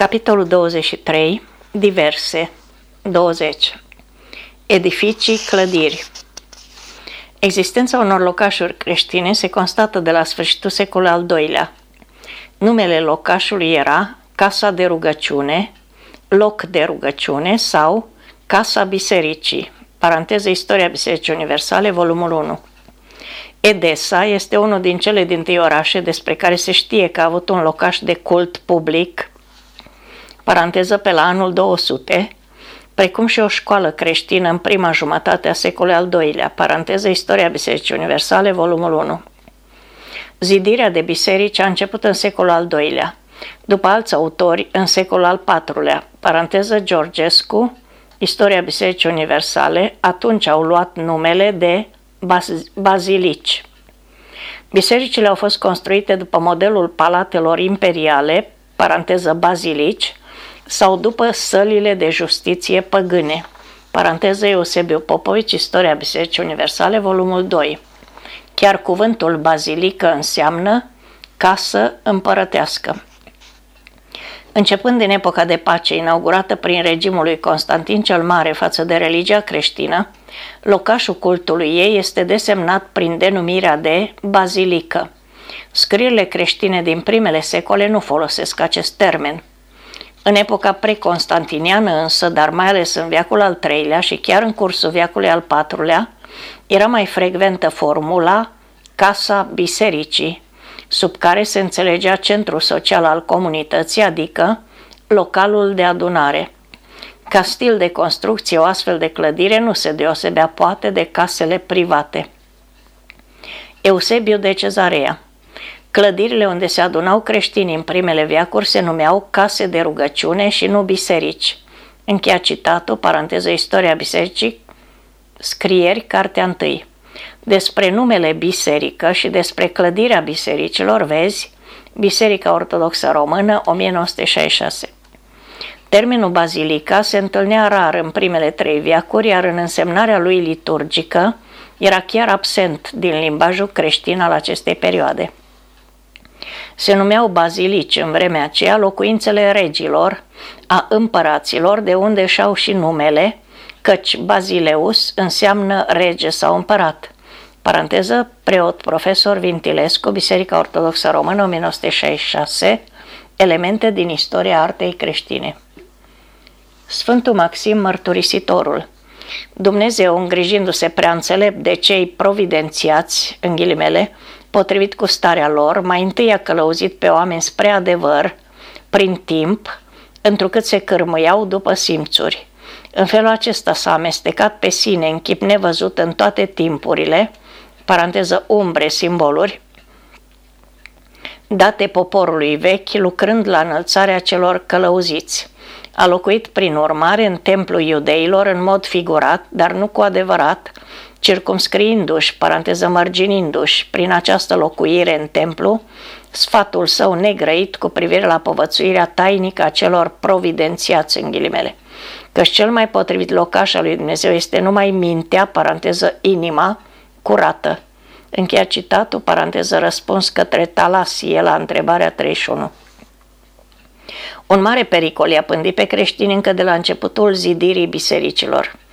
Capitolul 23. Diverse. 20. Edificii, clădiri. Existența unor locașuri creștine se constată de la sfârșitul secolului al doilea. Numele locașului era Casa de rugăciune, loc de rugăciune sau Casa Bisericii, paranteză Istoria Bisericii Universale, volumul 1. Edesa este unul din cele din tâi orașe despre care se știe că a avut un locaș de cult public paranteză pe la anul 200, precum și o școală creștină în prima jumătate a secolului al doilea, paranteză Istoria Bisericii Universale, volumul 1. Zidirea de biserici a început în secolul al doilea, după alți autori în secolul al patrulea, paranteză Georgescu, Istoria Bisericii Universale, atunci au luat numele de baz- bazilici. Bisericile au fost construite după modelul palatelor imperiale, paranteză bazilici, sau după sălile de justiție păgâne. Paranteză Eusebiu Popovici, Istoria Bisericii Universale, volumul 2. Chiar cuvântul bazilică înseamnă casă împărătească. Începând din epoca de pace inaugurată prin regimul lui Constantin cel Mare față de religia creștină, locașul cultului ei este desemnat prin denumirea de bazilică. Scrierile creștine din primele secole nu folosesc acest termen. În epoca preconstantiniană însă, dar mai ales în viacul al III-lea și chiar în cursul viacului al IV-lea, era mai frecventă formula Casa Bisericii, sub care se înțelegea centrul social al comunității, adică localul de adunare. Ca stil de construcție, o astfel de clădire nu se deosebea poate de casele private. Eusebiu de Cezarea Clădirile unde se adunau creștini în primele viacuri se numeau case de rugăciune și nu biserici. Încheia citatul, paranteză Istoria Bisericii, scrieri, cartea întâi. Despre numele biserică și despre clădirea bisericilor vezi Biserica Ortodoxă Română, 1966. Termenul bazilica se întâlnea rar în primele trei viacuri, iar în însemnarea lui liturgică era chiar absent din limbajul creștin al acestei perioade. Se numeau bazilici în vremea aceea locuințele regilor, a împăraților, de unde și-au și numele, căci Bazileus înseamnă rege sau împărat. Paranteză, preot profesor Vintilescu, Biserica Ortodoxă Română, 1966, elemente din istoria artei creștine. Sfântul Maxim Mărturisitorul Dumnezeu, îngrijindu-se prea înțelept de cei providențiați, în ghilimele, potrivit cu starea lor, mai întâi a călăuzit pe oameni spre adevăr, prin timp, întrucât se cârmâiau după simțuri. În felul acesta s-a amestecat pe sine în chip nevăzut în toate timpurile, paranteză umbre, simboluri, date poporului vechi, lucrând la înălțarea celor călăuziți. A locuit prin urmare în templul iudeilor în mod figurat, dar nu cu adevărat, circumscriindu-și, paranteză mărginindu-și, prin această locuire în templu, sfatul său negrăit cu privire la povățuirea tainică a celor providențiați în ghilimele. Căci cel mai potrivit locaș al lui Dumnezeu este numai mintea, paranteză inima, curată. Încheia citatul, paranteză răspuns către Talasie la întrebarea 31. Un mare pericol i-a pândit pe creștini încă de la începutul zidirii bisericilor.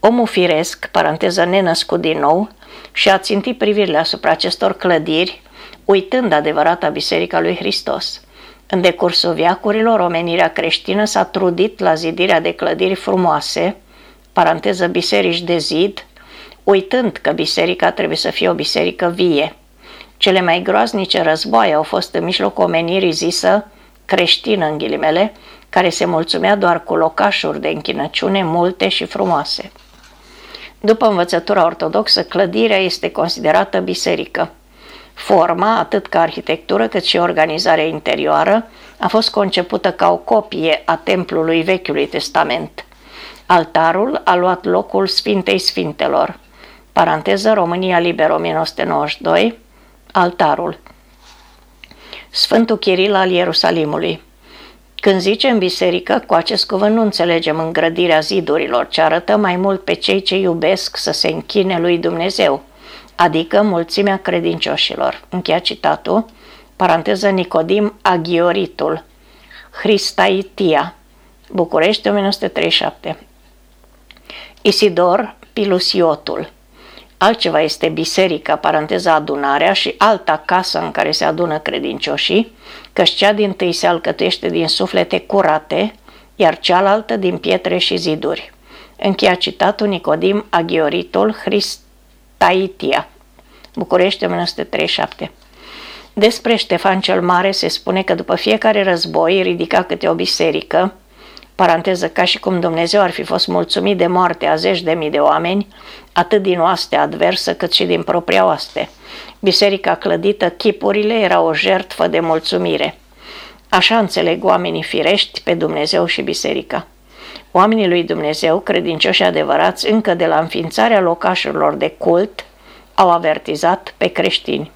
Omul firesc, paranteză nenăscut din nou, și a țintit privirile asupra acestor clădiri, uitând adevărata Biserica lui Hristos. În decursul viacurilor, omenirea creștină s-a trudit la zidirea de clădiri frumoase, paranteză biserici de zid, uitând că biserica trebuie să fie o biserică vie. Cele mai groaznice războaie au fost în mijlocul omenirii zisă creștină în ghilimele, care se mulțumea doar cu locașuri de închinăciune multe și frumoase. După învățătura ortodoxă, clădirea este considerată biserică. Forma, atât ca arhitectură cât și organizarea interioară, a fost concepută ca o copie a templului Vechiului Testament. Altarul a luat locul Sfintei Sfintelor. Paranteză România Liber 1992, altarul. Sfântul Chiril al Ierusalimului. Când zicem biserică, cu acest cuvânt nu înțelegem îngrădirea zidurilor, ci arătă mai mult pe cei ce iubesc să se închine lui Dumnezeu, adică mulțimea credincioșilor. Încheia citatul, paranteză Nicodim Agioritul, Hristaitia, București 1937. Isidor Pilusiotul. Altceva este biserica, paranteza adunarea, și alta casă în care se adună credincioșii, căci cea din tâi se alcătuiește din suflete curate, iar cealaltă din pietre și ziduri. Încheia citatul Nicodim Aghioritul Hristaitia. București 1937. Despre Ștefan cel Mare se spune că după fiecare război ridica câte o biserică, paranteză ca și cum Dumnezeu ar fi fost mulțumit de moarte a zeci de mii de oameni, atât din oaste adversă cât și din propria oaste. Biserica clădită, chipurile, era o jertfă de mulțumire. Așa înțeleg oamenii firești pe Dumnezeu și biserica. Oamenii lui Dumnezeu, credincioși adevărați, încă de la înființarea locașurilor de cult, au avertizat pe creștini.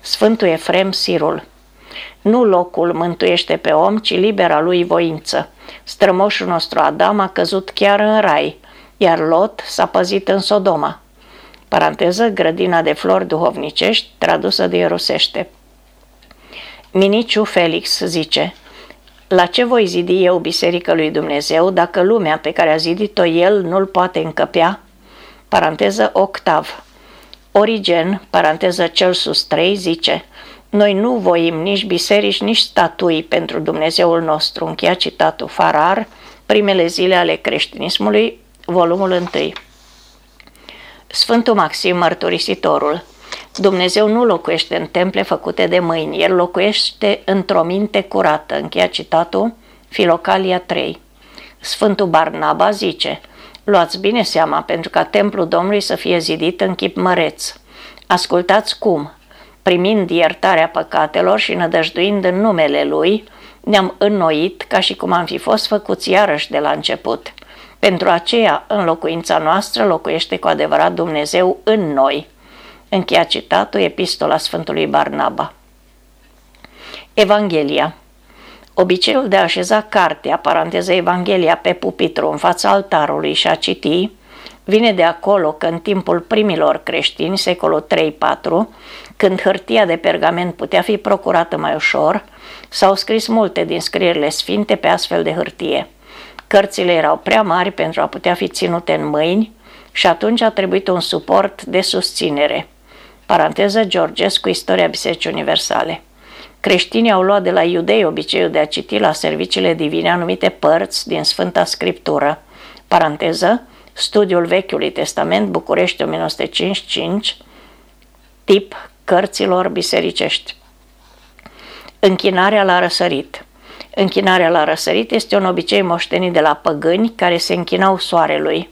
Sfântul Efrem Sirul Nu locul mântuiește pe om, ci libera lui voință. Strămoșul nostru Adam a căzut chiar în rai, iar Lot s-a păzit în Sodoma. Paranteză, grădina de flori duhovnicești, tradusă de Rusește. Miniciu Felix zice, La ce voi zidi eu biserică lui Dumnezeu dacă lumea pe care a zidit-o el nu-l poate încăpea? Paranteză octav. Origen, paranteză cel sus 3, zice, noi nu voim nici biserici, nici statui pentru Dumnezeul nostru, încheia citatul Farar, primele zile ale creștinismului, volumul 1. Sfântul Maxim Mărturisitorul Dumnezeu nu locuiește în temple făcute de mâini, El locuiește într-o minte curată, încheia citatul Filocalia 3. Sfântul Barnaba zice, luați bine seama pentru ca templul Domnului să fie zidit în chip măreț. Ascultați cum, primind iertarea păcatelor și nădăjduind în numele Lui, ne-am înnoit ca și cum am fi fost făcuți iarăși de la început. Pentru aceea, în locuința noastră, locuiește cu adevărat Dumnezeu în noi. Încheia citatul Epistola Sfântului Barnaba. Evanghelia Obiceiul de a așeza cartea, paranteză Evanghelia, pe pupitru în fața altarului și a citi, vine de acolo că în timpul primilor creștini, secolul 3-4, când hârtia de pergament putea fi procurată mai ușor, s-au scris multe din scrierile sfinte pe astfel de hârtie. Cărțile erau prea mari pentru a putea fi ținute în mâini și atunci a trebuit un suport de susținere. Paranteză Georgescu, Istoria Bisericii Universale. Creștinii au luat de la iudei obiceiul de a citi la serviciile divine anumite părți din Sfânta Scriptură. Paranteză, Studiul Vechiului Testament, București 1955, tip cărților bisericești. Închinarea la răsărit Închinarea la răsărit este un obicei moștenit de la păgâni care se închinau soarelui.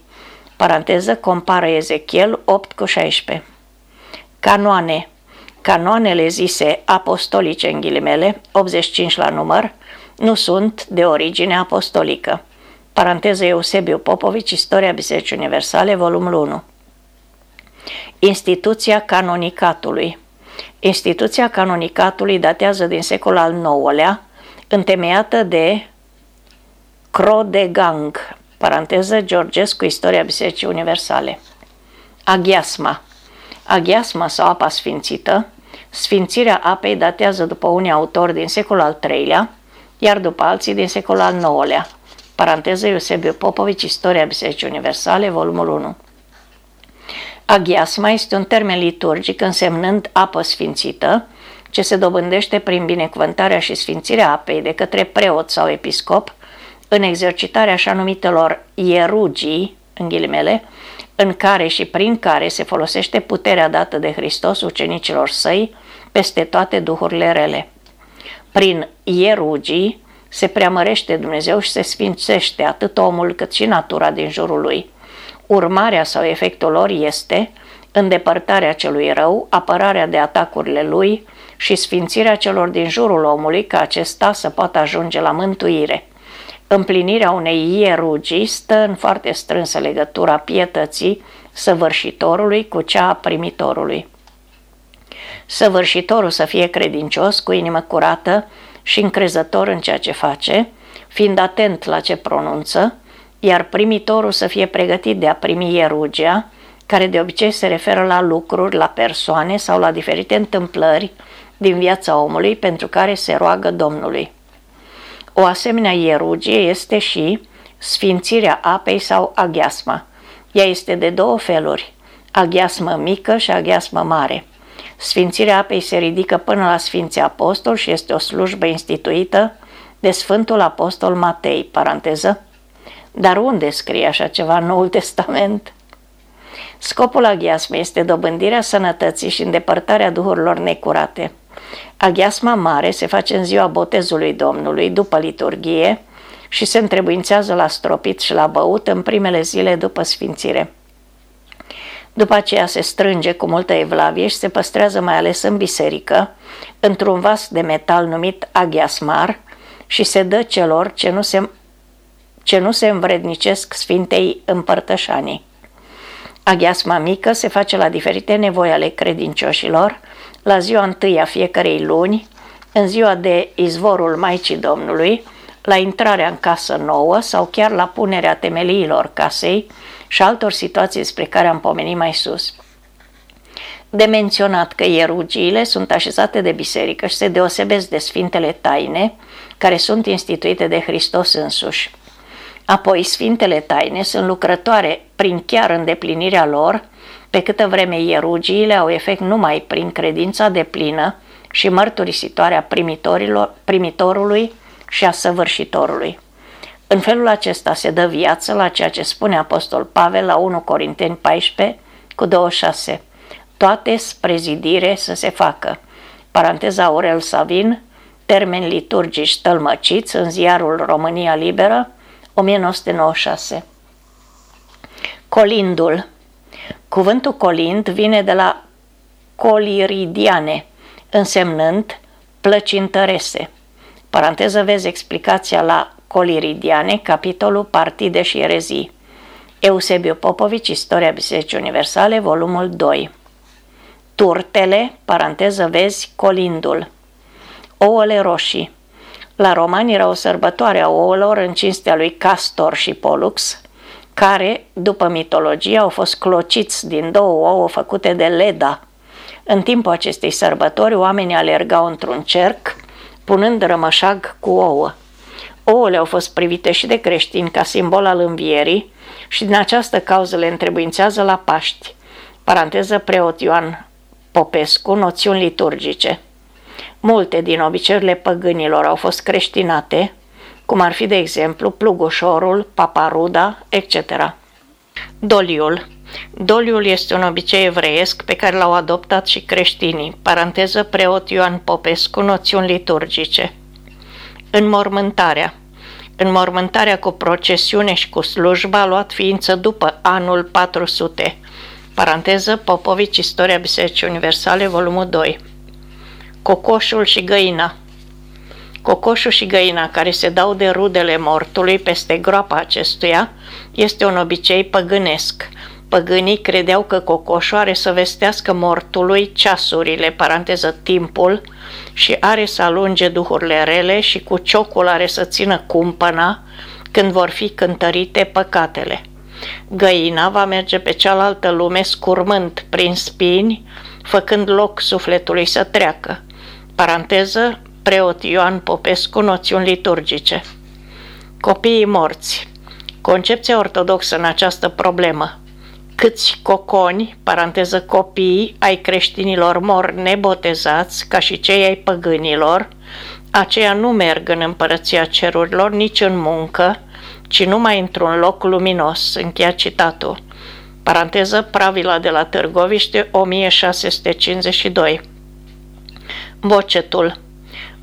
Paranteză, compară Ezechiel 8 cu 16. Canoane Canoanele zise apostolice în ghilimele, 85 la număr, nu sunt de origine apostolică. Paranteză Eusebiu Popovici, Istoria Bisericii Universale, volumul 1. Instituția canonicatului Instituția canonicatului datează din secolul al IX-lea, întemeiată de Crodegang, paranteză Georgescu, Istoria Bisericii Universale. Aghiasma Aghiasma sau apa sfințită, sfințirea apei datează după unii autori din secolul al III-lea, iar după alții din secolul al IX-lea. Paranteză Eusebiu Popovici, Istoria Bisericii Universale, volumul 1. Aghiasma este un termen liturgic însemnând apă sfințită, ce se dobândește prin binecuvântarea și sfințirea apei de către preot sau episcop în exercitarea așa numitelor ierugii, în ghilimele, în care și prin care se folosește puterea dată de Hristos ucenicilor săi peste toate duhurile rele. Prin ierugii se preamărește Dumnezeu și se sfințește atât omul cât și natura din jurul lui. Urmarea sau efectul lor este îndepărtarea celui rău, apărarea de atacurile lui și sfințirea celor din jurul omului ca acesta să poată ajunge la mântuire. Împlinirea unei ierugii stă în foarte strânsă legătura pietății săvârșitorului cu cea a primitorului. Săvârșitorul să fie credincios, cu inimă curată și încrezător în ceea ce face, fiind atent la ce pronunță, iar primitorul să fie pregătit de a primi ierugia, care de obicei se referă la lucruri, la persoane sau la diferite întâmplări din viața omului pentru care se roagă Domnului. O asemenea ierugie este și sfințirea apei sau aghiasma. Ea este de două feluri, aghiasmă mică și aghiasmă mare. Sfințirea apei se ridică până la Sfinții Apostol și este o slujbă instituită de Sfântul Apostol Matei, paranteză. Dar unde scrie așa ceva în Noul Testament? Scopul aghiasmei este dobândirea sănătății și îndepărtarea duhurilor necurate. Aghiasma mare se face în ziua botezului Domnului, după liturghie, și se întrebuințează la stropit și la băut în primele zile după sfințire. După aceea se strânge cu multă evlavie și se păstrează mai ales în biserică, într-un vas de metal numit aghiasmar și se dă celor ce nu se, ce nu se învrednicesc Sfintei Împărtășanii. Aghiasma mică se face la diferite nevoi ale credincioșilor, la ziua întâi a fiecarei luni, în ziua de izvorul Maicii Domnului, la intrarea în casă nouă sau chiar la punerea temeliilor casei și altor situații spre care am pomenit mai sus. De menționat că ierugiile sunt așezate de biserică și se deosebesc de sfintele taine, care sunt instituite de Hristos însuși. Apoi, sfintele taine sunt lucrătoare prin chiar îndeplinirea lor, pe câtă vreme ierugiile au efect numai prin credința de plină și mărturisitoarea primitorului și a săvârșitorului. În felul acesta se dă viață la ceea ce spune Apostol Pavel la 1 Corinteni 14 cu 26. Toate spre zidire să se facă. Paranteza Aurel Savin, termeni liturgici tălmăciți în ziarul România Liberă, 1996. Colindul. Cuvântul colind vine de la coliridiane, însemnând plăcintărese. Paranteză vezi explicația la coliridiane, capitolul Partide și erezii. Eusebiu Popovici, Istoria Bisericii Universale, volumul 2. Turtele, paranteză vezi, colindul. Ouăle roșii. La romani era o sărbătoare a ouălor în cinstea lui Castor și Pollux, care, după mitologie, au fost clociți din două ouă făcute de Leda. În timpul acestei sărbători, oamenii alergau într-un cerc, punând rămășag cu ouă. Ouăle au fost privite și de creștini ca simbol al învierii și din această cauză le întrebuințează la Paști. Paranteză preot Ioan Popescu, noțiuni liturgice. Multe din obiceiurile păgânilor au fost creștinate, cum ar fi, de exemplu, plugușorul, paparuda, etc. Doliul Doliul este un obicei evreiesc pe care l-au adoptat și creștinii, paranteză preot Ioan Popescu, noțiuni liturgice. Înmormântarea Înmormântarea cu procesiune și cu slujba a luat ființă după anul 400. Paranteză Popovici, Istoria Bisericii Universale, volumul 2. Cocoșul și găina Cocoșul și găina care se dau de rudele mortului peste groapa acestuia este un obicei păgânesc. Păgânii credeau că cocoșul are să vestească mortului ceasurile, paranteză timpul, și are să alunge duhurile rele și cu ciocul are să țină cumpăna când vor fi cântărite păcatele. Găina va merge pe cealaltă lume scurmând prin spini, făcând loc sufletului să treacă. Paranteză, preot Ioan Popescu, noțiuni liturgice. Copiii morți. Concepția ortodoxă în această problemă. Câți coconi, paranteză copii, ai creștinilor mor nebotezați, ca și cei ai păgânilor, aceia nu merg în împărăția cerurilor nici în muncă, ci numai într-un loc luminos, încheia citatul. Paranteză Pravila de la Târgoviște, 1652. Bocetul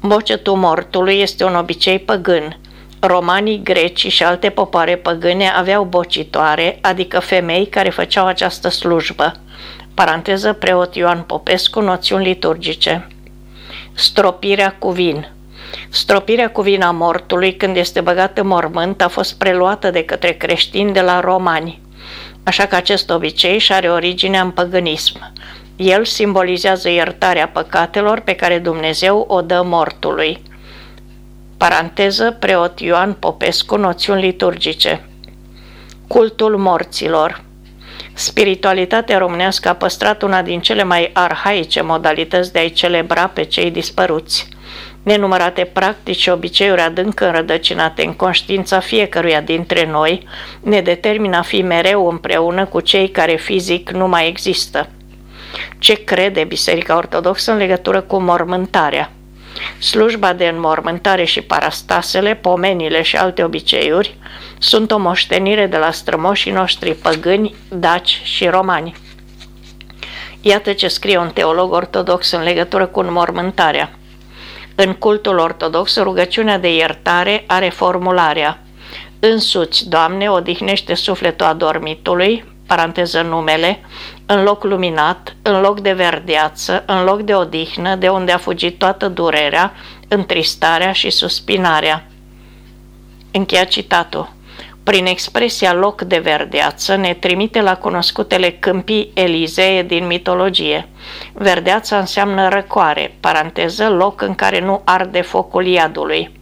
Bocetul mortului este un obicei păgân. Romanii, greci și alte popoare păgâne aveau bocitoare, adică femei care făceau această slujbă. Paranteză preot Ioan Popescu, noțiuni liturgice. Stropirea cu vin Stropirea cu vina mortului când este băgat în mormânt a fost preluată de către creștini de la romani. Așa că acest obicei și are originea în păgânism. El simbolizează iertarea păcatelor pe care Dumnezeu o dă mortului. Paranteză, preot Ioan Popescu, noțiuni liturgice. Cultul morților Spiritualitatea românească a păstrat una din cele mai arhaice modalități de a-i celebra pe cei dispăruți. Nenumărate practici și obiceiuri adânc înrădăcinate în conștiința fiecăruia dintre noi ne determină a fi mereu împreună cu cei care fizic nu mai există. Ce crede Biserica Ortodoxă în legătură cu mormântarea? Slujba de înmormântare și parastasele, pomenile și alte obiceiuri sunt o moștenire de la strămoșii noștri păgâni, daci și romani. Iată ce scrie un teolog ortodox în legătură cu înmormântarea. În cultul ortodox, rugăciunea de iertare are formularea Însuți, Doamne, odihnește sufletul adormitului, paranteză numele, în loc luminat, în loc de verdeață, în loc de odihnă, de unde a fugit toată durerea, întristarea și suspinarea. Încheia citatul. Prin expresia loc de verdeață ne trimite la cunoscutele câmpii Elizee din mitologie. Verdeața înseamnă răcoare, paranteză, loc în care nu arde focul iadului.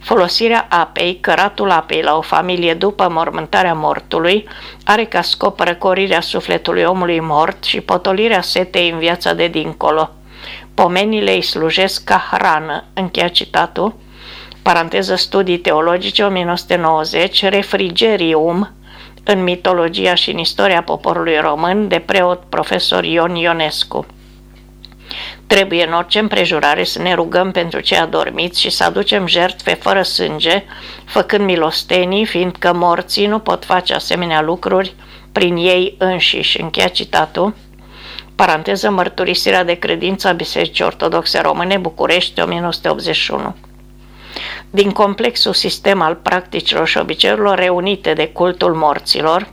Folosirea apei, căratul apei la o familie după mormântarea mortului, are ca scop răcorirea sufletului omului mort și potolirea setei în viața de dincolo. Pomenile îi slujesc ca hrană, încheia citatul, paranteză studii teologice 1990, refrigerium, în mitologia și în istoria poporului român, de preot profesor Ion Ionescu. Trebuie în orice împrejurare să ne rugăm pentru cei adormiți și să aducem jertfe fără sânge, făcând milostenii, fiindcă morții nu pot face asemenea lucruri prin ei înșiși. Încheia citatul. Paranteză mărturisirea de credință a Bisericii Ortodoxe Române, București, 1981 din complexul sistem al practicilor și obiceiurilor reunite de cultul morților,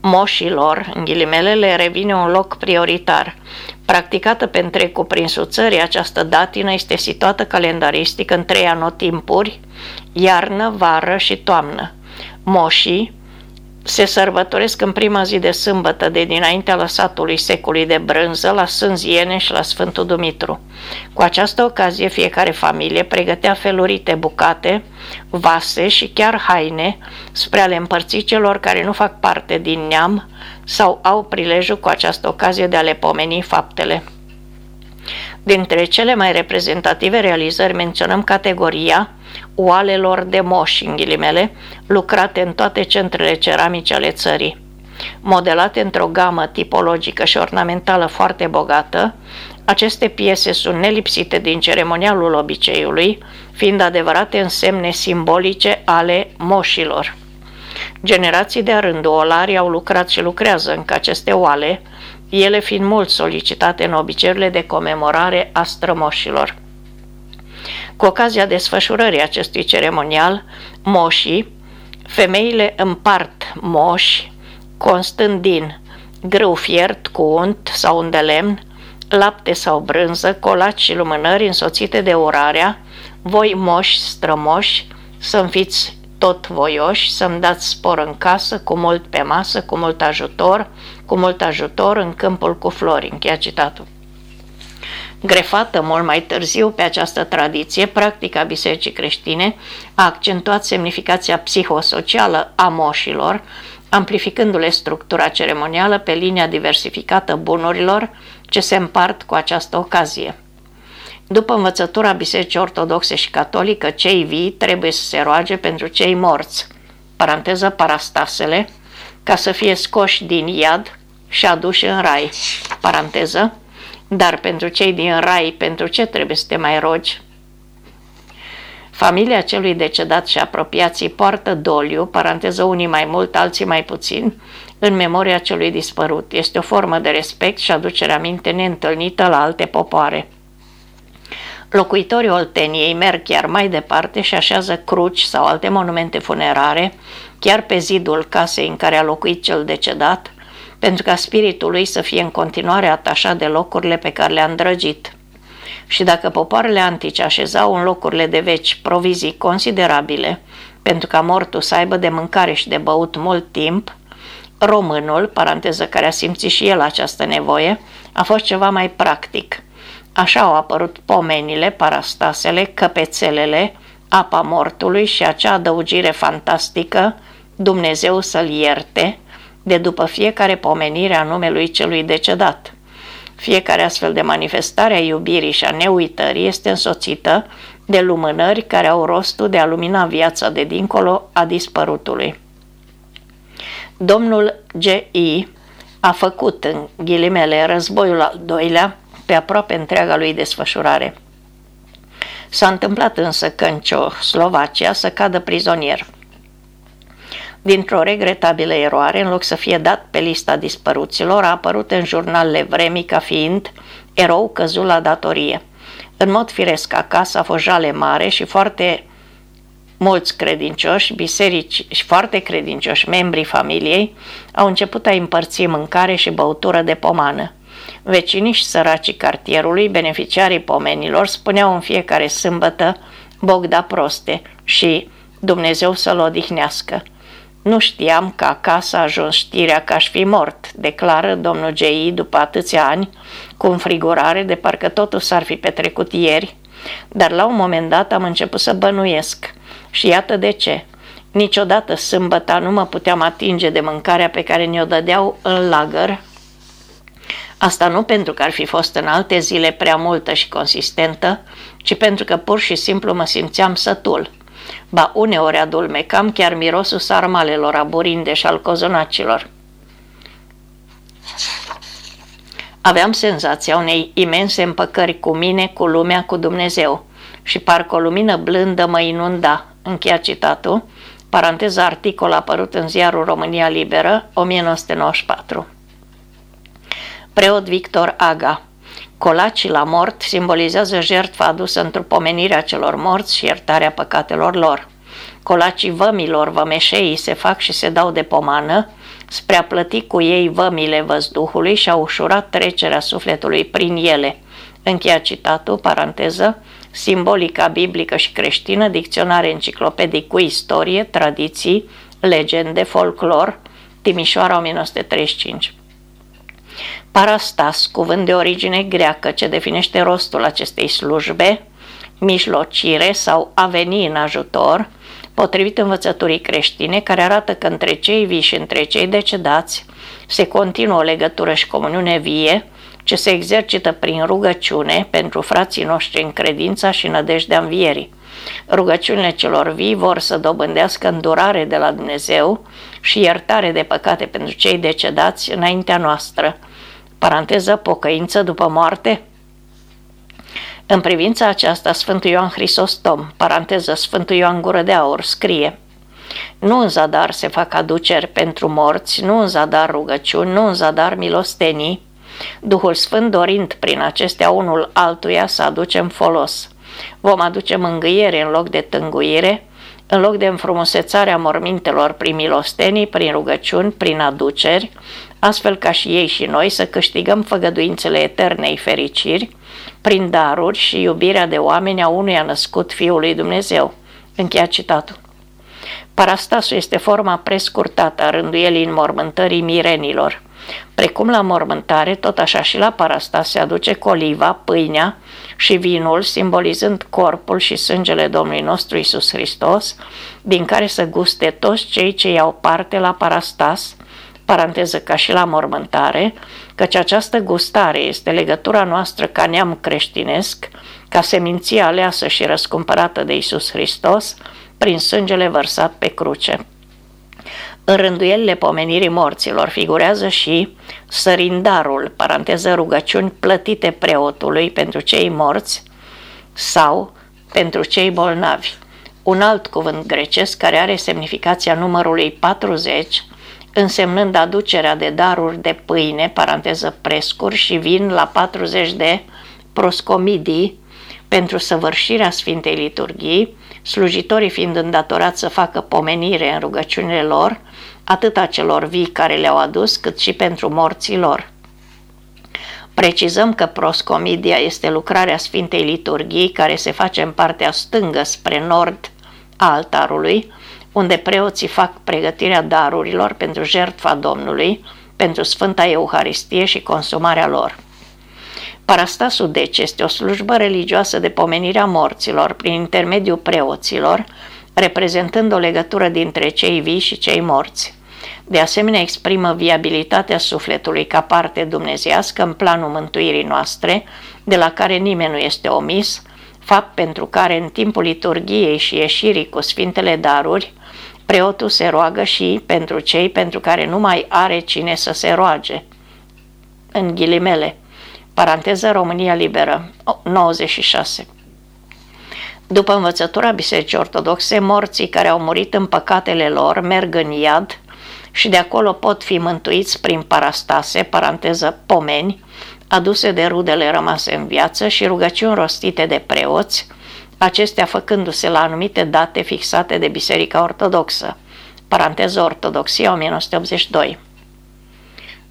moșilor, în ghilimele, le revine un loc prioritar. Practicată pe întreg cuprinsul țării, această datină este situată calendaristic în trei anotimpuri, iarnă, vară și toamnă. Moșii, se sărbătoresc în prima zi de sâmbătă de dinaintea lăsatului secului de brânză la Sânziene și la Sfântul Dumitru. Cu această ocazie, fiecare familie pregătea felurite bucate, vase și chiar haine spre a le împărți celor care nu fac parte din neam sau au prilejul cu această ocazie de a le pomeni faptele. Dintre cele mai reprezentative realizări menționăm categoria oalelor de moși, în ghilimele, lucrate în toate centrele ceramice ale țării. Modelate într-o gamă tipologică și ornamentală foarte bogată, aceste piese sunt nelipsite din ceremonialul obiceiului, fiind adevărate însemne simbolice ale moșilor. Generații de rând olari au lucrat și lucrează încă aceste oale, ele fiind mult solicitate în obiceiurile de comemorare a strămoșilor. Cu ocazia desfășurării acestui ceremonial, moșii, femeile împart moși, constând din grâu fiert cu unt sau un de lemn, lapte sau brânză, colaci și lumânări însoțite de urarea, voi moși strămoși, să-mi fiți tot voioși, să-mi dați spor în casă, cu mult pe masă, cu mult ajutor, cu mult ajutor în câmpul cu flori. Încheia citatul. Grefată mult mai târziu pe această tradiție, practica bisericii creștine a accentuat semnificația psihosocială a moșilor, amplificându-le structura ceremonială pe linia diversificată bunurilor ce se împart cu această ocazie. După învățătura Bisericii Ortodoxe și Catolică, cei vii trebuie să se roage pentru cei morți, paranteză parastasele, ca să fie scoși din iad și aduși în rai, paranteză, dar pentru cei din rai, pentru ce trebuie să te mai rogi? Familia celui decedat și apropiații poartă doliu, paranteză unii mai mult, alții mai puțin, în memoria celui dispărut. Este o formă de respect și aducere aminte neîntâlnită la alte popoare. Locuitorii Olteniei merg chiar mai departe și așează cruci sau alte monumente funerare, chiar pe zidul casei în care a locuit cel decedat, pentru ca spiritul lui să fie în continuare atașat de locurile pe care le-a îndrăgit. Și dacă popoarele antice așezau în locurile de veci provizii considerabile, pentru ca mortul să aibă de mâncare și de băut mult timp, românul, paranteză care a simțit și el această nevoie, a fost ceva mai practic. Așa au apărut pomenile, parastasele, căpețelele, apa mortului și acea adăugire fantastică, Dumnezeu să-l ierte, de după fiecare pomenire a numelui celui decedat. Fiecare astfel de manifestare a iubirii și a neuitării este însoțită de lumânări care au rostul de a lumina viața de dincolo a dispărutului. Domnul G.I. a făcut, în ghilimele, războiul al doilea pe aproape întreaga lui desfășurare. S-a întâmplat însă că în Slovacia să cadă prizonier. Dintr-o regretabilă eroare, în loc să fie dat pe lista dispăruților, a apărut în jurnalele vremii ca fiind erou căzut la datorie. În mod firesc, acasă a fost jale mare și foarte mulți credincioși, biserici și foarte credincioși membrii familiei au început a împărți mâncare și băutură de pomană. Vecinii și săracii cartierului, beneficiarii pomenilor, spuneau în fiecare sâmbătă Bogda proste și Dumnezeu să-l odihnească. Nu știam că acasă a ajuns știrea că aș fi mort, declară domnul G.I. după atâția ani, cu înfrigurare de parcă totul s-ar fi petrecut ieri, dar la un moment dat am început să bănuiesc. Și iată de ce. Niciodată sâmbăta nu mă puteam atinge de mâncarea pe care ne-o dădeau în lagăr. Asta nu pentru că ar fi fost în alte zile prea multă și consistentă, ci pentru că pur și simplu mă simțeam sătul. Ba uneori adulmecam chiar mirosul sarmalelor aburinde și al cozonacilor. Aveam senzația unei imense împăcări cu mine, cu lumea, cu Dumnezeu și parcă o lumină blândă mă inunda, încheia citatul, paranteza articol apărut în ziarul România Liberă, 1994. Preot Victor Aga Colacii la mort simbolizează jertfa adusă într-o pomenirea celor morți și iertarea păcatelor lor. Colacii vămilor vămeșeii se fac și se dau de pomană, spre a plăti cu ei vămile văzduhului și a ușurat trecerea sufletului prin ele. Încheia citatul, paranteză, simbolica biblică și creștină, dicționar enciclopedic cu istorie, tradiții, legende, folclor, Timișoara 1935. Parastas, cuvânt de origine greacă ce definește rostul acestei slujbe, mijlocire sau a veni în ajutor, potrivit învățăturii creștine, care arată că între cei vii și între cei decedați se continuă o legătură și comuniune vie, ce se exercită prin rugăciune pentru frații noștri în credința și nădejdea învierii. Rugăciunile celor vii vor să dobândească îndurare de la Dumnezeu și iertare de păcate pentru cei decedați înaintea noastră. Paranteză, pocăință după moarte? În privința aceasta, Sfântul Ioan Hristostom, paranteză Sfântul Ioan Gură de Aur, scrie Nu în zadar se fac aduceri pentru morți, nu în zadar rugăciuni, nu în zadar milostenii, Duhul Sfânt dorind prin acestea unul altuia să aducem folos. Vom aduce mângâiere în loc de tânguire, în loc de înfrumusețarea mormintelor prin milostenii, prin rugăciuni, prin aduceri, astfel ca și ei și noi să câștigăm făgăduințele eternei fericiri, prin daruri și iubirea de oameni a unuia născut Fiul lui Dumnezeu. Încheia citatul. Parastasul este forma prescurtată a rânduielii înmormântării mirenilor. Precum la mormântare, tot așa și la parastas se aduce coliva, pâinea și vinul, simbolizând corpul și sângele Domnului nostru Isus Hristos, din care să guste toți cei ce iau parte la parastas, paranteză ca și la mormântare, căci această gustare este legătura noastră ca neam creștinesc, ca seminția aleasă și răscumpărată de Isus Hristos, prin sângele vărsat pe cruce. În rânduielile pomenirii morților figurează și sărindarul, paranteză rugăciuni plătite preotului pentru cei morți sau pentru cei bolnavi. Un alt cuvânt grecesc care are semnificația numărului 40, însemnând aducerea de daruri de pâine, paranteză prescuri, și vin la 40 de proscomidii pentru săvârșirea Sfintei Liturghii, slujitorii fiind îndatorați să facă pomenire în rugăciunile lor, atât a celor vii care le-au adus, cât și pentru morții lor. Precizăm că proscomidia este lucrarea Sfintei Liturghii care se face în partea stângă spre nord a altarului, unde preoții fac pregătirea darurilor pentru jertfa Domnului, pentru Sfânta Euharistie și consumarea lor. Parastasul deci este o slujbă religioasă de pomenirea morților prin intermediul preoților, reprezentând o legătură dintre cei vii și cei morți. De asemenea, exprimă viabilitatea sufletului ca parte dumnezească în planul mântuirii noastre, de la care nimeni nu este omis, fapt pentru care în timpul liturgiei și ieșirii cu sfintele daruri, preotul se roagă și pentru cei pentru care nu mai are cine să se roage. În ghilimele, paranteză România Liberă, 96. După învățătura Bisericii Ortodoxe, morții care au murit în păcatele lor merg în iad și de acolo pot fi mântuiți prin parastase, paranteză pomeni, aduse de rudele rămase în viață și rugăciuni rostite de preoți, acestea făcându-se la anumite date fixate de Biserica Ortodoxă, paranteză Ortodoxia 1982.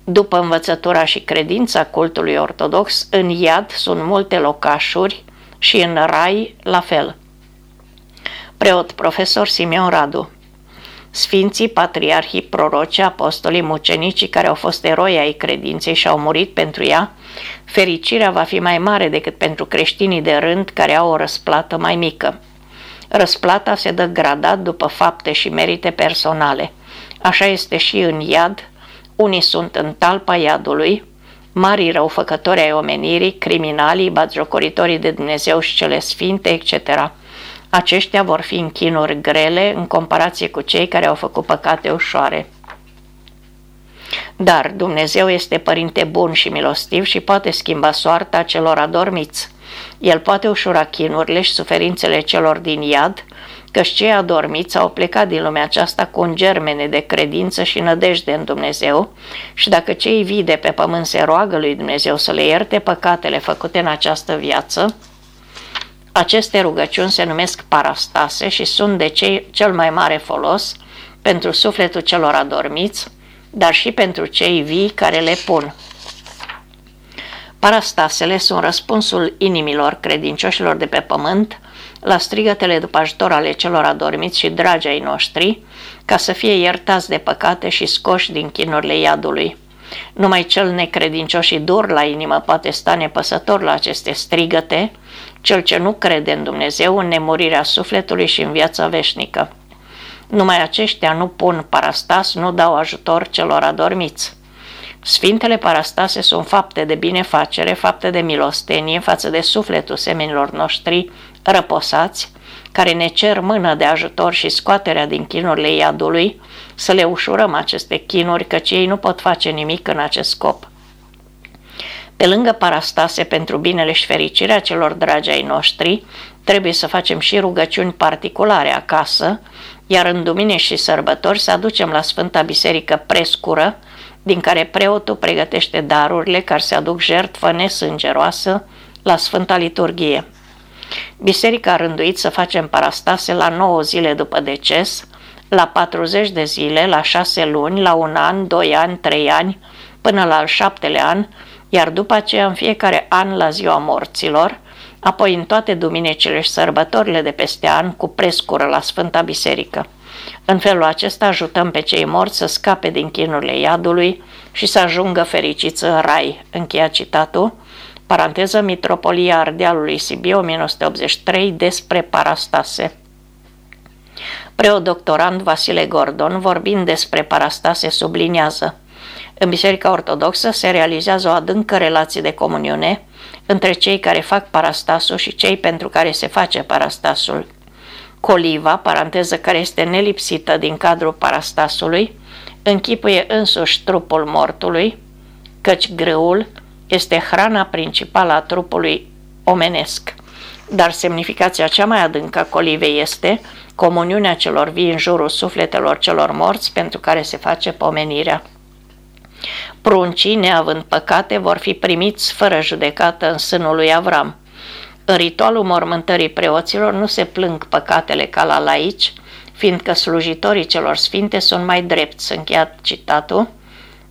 După învățătura și credința cultului ortodox, în iad sunt multe locașuri și în rai la fel. Preot profesor Simeon Radu Sfinții, patriarhii, proroci, apostolii, mucenicii care au fost eroi ai credinței și au murit pentru ea, fericirea va fi mai mare decât pentru creștinii de rând care au o răsplată mai mică. Răsplata se dă gradat după fapte și merite personale. Așa este și în iad, unii sunt în talpa iadului, marii răufăcători ai omenirii, criminalii, batjocoritorii de Dumnezeu și cele sfinte, etc. Aceștia vor fi în chinuri grele în comparație cu cei care au făcut păcate ușoare. Dar Dumnezeu este părinte bun și milostiv și poate schimba soarta celor adormiți. El poate ușura chinurile și suferințele celor din iad, căci cei adormiți au plecat din lumea aceasta cu un germene de credință și nădejde în Dumnezeu și dacă cei vii de pe pământ se roagă lui Dumnezeu să le ierte păcatele făcute în această viață, aceste rugăciuni se numesc parastase și sunt de cei, cel mai mare folos pentru sufletul celor adormiți, dar și pentru cei vii care le pun. Parastasele sunt răspunsul inimilor credincioșilor de pe pământ la strigătele după ajutor ale celor adormiți și dragi ai noștri, ca să fie iertați de păcate și scoși din chinurile iadului. Numai cel necredincios și dur la inimă poate sta nepăsător la aceste strigăte, cel ce nu crede în Dumnezeu, în nemurirea sufletului și în viața veșnică. Numai aceștia nu pun parastas, nu dau ajutor celor adormiți. Sfintele parastase sunt fapte de binefacere, fapte de milostenie față de sufletul semenilor noștri răposați, care ne cer mână de ajutor și scoaterea din chinurile iadului, să le ușurăm aceste chinuri, căci ei nu pot face nimic în acest scop. Pe lângă parastase pentru binele și fericirea celor dragi ai noștri, trebuie să facem și rugăciuni particulare acasă, iar în dumine și sărbători să aducem la Sfânta Biserică prescură, din care preotul pregătește darurile care se aduc jertfă nesângeroasă la Sfânta Liturghie. Biserica a rânduit să facem parastase la 9 zile după deces, la 40 de zile, la 6 luni, la un an, 2 ani, 3 ani, până la al șaptele an, iar după aceea în fiecare an la ziua morților, apoi în toate duminicile și sărbătorile de peste an cu prescură la Sfânta Biserică. În felul acesta ajutăm pe cei morți să scape din chinurile iadului și să ajungă fericiți în rai. Încheia citatul, paranteză Mitropolia Ardealului Sibiu 1983 despre parastase. Preodoctorand Vasile Gordon, vorbind despre parastase, subliniază În Biserica Ortodoxă se realizează o adâncă relație de comuniune între cei care fac parastasul și cei pentru care se face parastasul. Coliva, paranteză care este nelipsită din cadrul parastasului, închipuie însuși trupul mortului, căci grâul este hrana principală a trupului omenesc. Dar semnificația cea mai adâncă a colivei este comuniunea celor vii în jurul sufletelor celor morți pentru care se face pomenirea. Pruncii, neavând păcate, vor fi primiți fără judecată în sânul lui Avram. În ritualul mormântării preoților nu se plâng păcatele ca la laici, fiindcă slujitorii celor sfinte sunt mai drepți, încheiat citatul,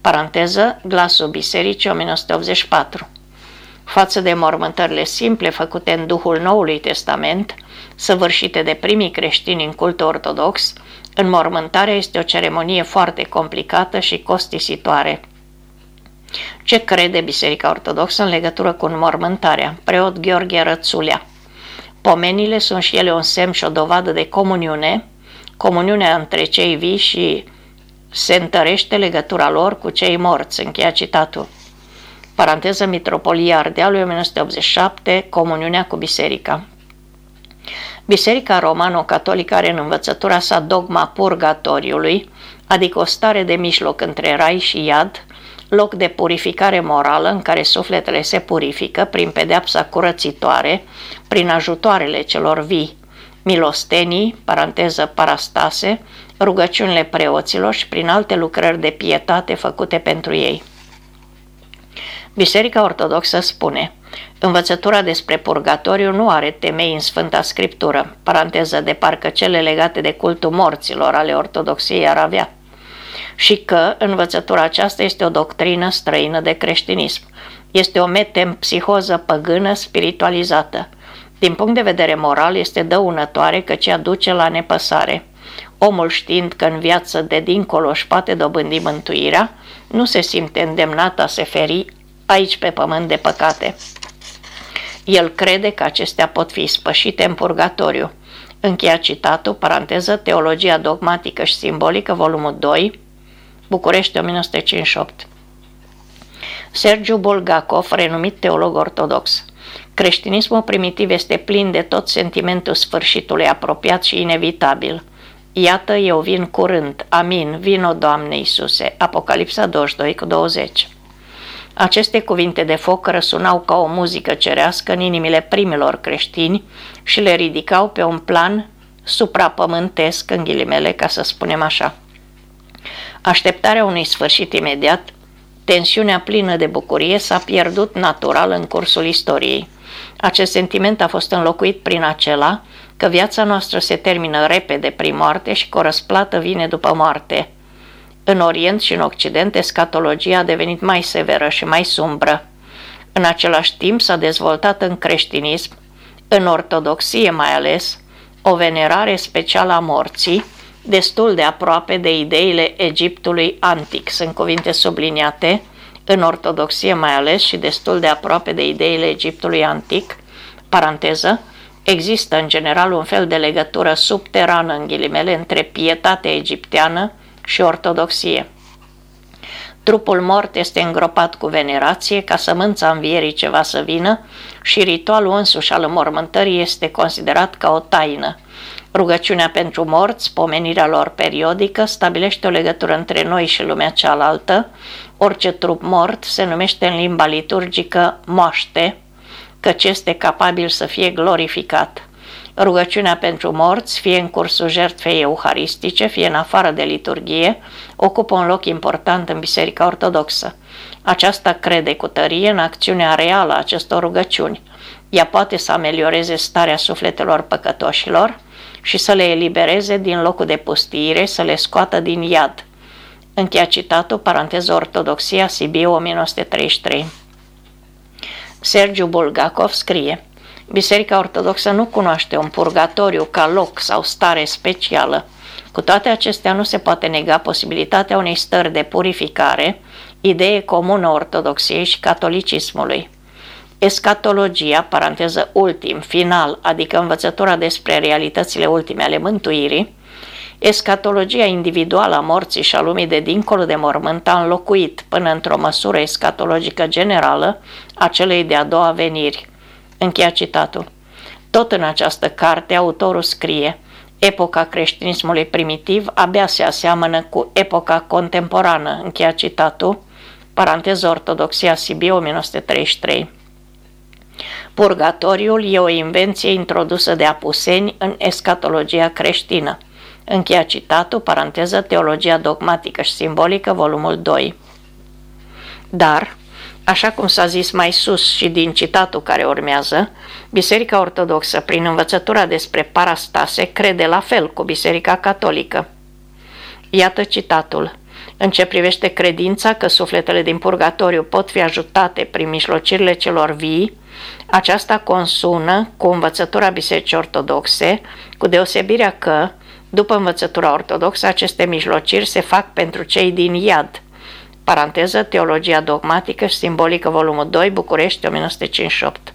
paranteză, glasul bisericii 1984. Față de mormântările simple făcute în Duhul Noului Testament, săvârșite de primii creștini în cult ortodox, înmormântarea este o ceremonie foarte complicată și costisitoare. Ce crede Biserica Ortodoxă în legătură cu înmormântarea? Preot Gheorghe Rățulea. Pomenile sunt și ele un semn și o dovadă de comuniune, comuniunea între cei vii și se întărește legătura lor cu cei morți, încheia citatul. Paranteză Mitropolia Ardealului 1987, Comuniunea cu Biserica. Biserica romano-catolică are în învățătura sa dogma purgatoriului, adică o stare de mijloc între rai și iad, loc de purificare morală în care sufletele se purifică prin pedeapsa curățitoare, prin ajutoarele celor vii, milostenii, paranteză parastase, rugăciunile preoților și prin alte lucrări de pietate făcute pentru ei. Biserica Ortodoxă spune Învățătura despre purgatoriu nu are temei în Sfânta Scriptură, paranteză de parcă cele legate de cultul morților ale ortodoxiei ar avea, și că învățătura aceasta este o doctrină străină de creștinism. Este o metempsihoză păgână spiritualizată. Din punct de vedere moral este dăunătoare că ce aduce la nepăsare. Omul știind că în viață de dincolo își poate dobândi mântuirea, nu se simte îndemnat a se feri aici pe pământ de păcate. El crede că acestea pot fi spășite în purgatoriu. Încheia citatul, paranteză, Teologia dogmatică și simbolică, volumul 2, București 1958. Sergiu Bulgakov, renumit teolog ortodox. Creștinismul primitiv este plin de tot sentimentul sfârșitului apropiat și inevitabil. Iată, eu vin curând. Amin. Vino, Doamne Iisuse. Apocalipsa 22 cu 20. Aceste cuvinte de foc răsunau ca o muzică cerească în inimile primilor creștini și le ridicau pe un plan suprapământesc, în ghilimele, ca să spunem așa. Așteptarea unui sfârșit imediat, tensiunea plină de bucurie s-a pierdut natural în cursul istoriei. Acest sentiment a fost înlocuit prin acela că viața noastră se termină repede prin moarte și că o răsplată vine după moarte – în Orient și în Occident, escatologia a devenit mai severă și mai sumbră. În același timp s-a dezvoltat în creștinism, în ortodoxie mai ales, o venerare specială a morții, destul de aproape de ideile Egiptului antic. Sunt cuvinte subliniate, în ortodoxie mai ales și destul de aproape de ideile Egiptului antic, paranteză, există în general un fel de legătură subterană în ghilimele între pietatea egipteană și ortodoxie. Trupul mort este îngropat cu venerație ca sămânța învierii ceva să vină și ritualul însuși al înmormântării este considerat ca o taină. Rugăciunea pentru morți, pomenirea lor periodică, stabilește o legătură între noi și lumea cealaltă. Orice trup mort se numește în limba liturgică moaște, căci este capabil să fie glorificat. Rugăciunea pentru morți, fie în cursul jertfei euharistice, fie în afară de liturghie, ocupă un loc important în Biserica Ortodoxă. Aceasta crede cu tărie în acțiunea reală a acestor rugăciuni. Ea poate să amelioreze starea sufletelor păcătoșilor și să le elibereze din locul de pustiire, să le scoată din iad. Încheia citatul, paranteză Ortodoxia, Sibiu 1933. Sergiu Bulgakov scrie Biserica Ortodoxă nu cunoaște un purgatoriu ca loc sau stare specială. Cu toate acestea nu se poate nega posibilitatea unei stări de purificare, idee comună ortodoxiei și catolicismului. Escatologia, paranteză ultim, final, adică învățătura despre realitățile ultime ale mântuirii, escatologia individuală a morții și a lumii de dincolo de mormânt a înlocuit, până într-o măsură escatologică generală, a celei de-a doua veniri – Încheia citatul. Tot în această carte autorul scrie Epoca creștinismului primitiv abia se aseamănă cu epoca contemporană, încheia citatul, paranteză Ortodoxia Sibiu 1933. Purgatoriul e o invenție introdusă de apuseni în escatologia creștină. Încheia citatul, paranteză Teologia dogmatică și simbolică, volumul 2. Dar, Așa cum s-a zis mai sus și din citatul care urmează, Biserica Ortodoxă, prin învățătura despre parastase, crede la fel cu Biserica Catolică. Iată citatul. În ce privește credința că sufletele din purgatoriu pot fi ajutate prin mijlocirile celor vii, aceasta consună cu învățătura Bisericii Ortodoxe, cu deosebirea că, după învățătura ortodoxă, aceste mijlociri se fac pentru cei din iad – paranteză, Teologia dogmatică și simbolică, volumul 2, București, 1958.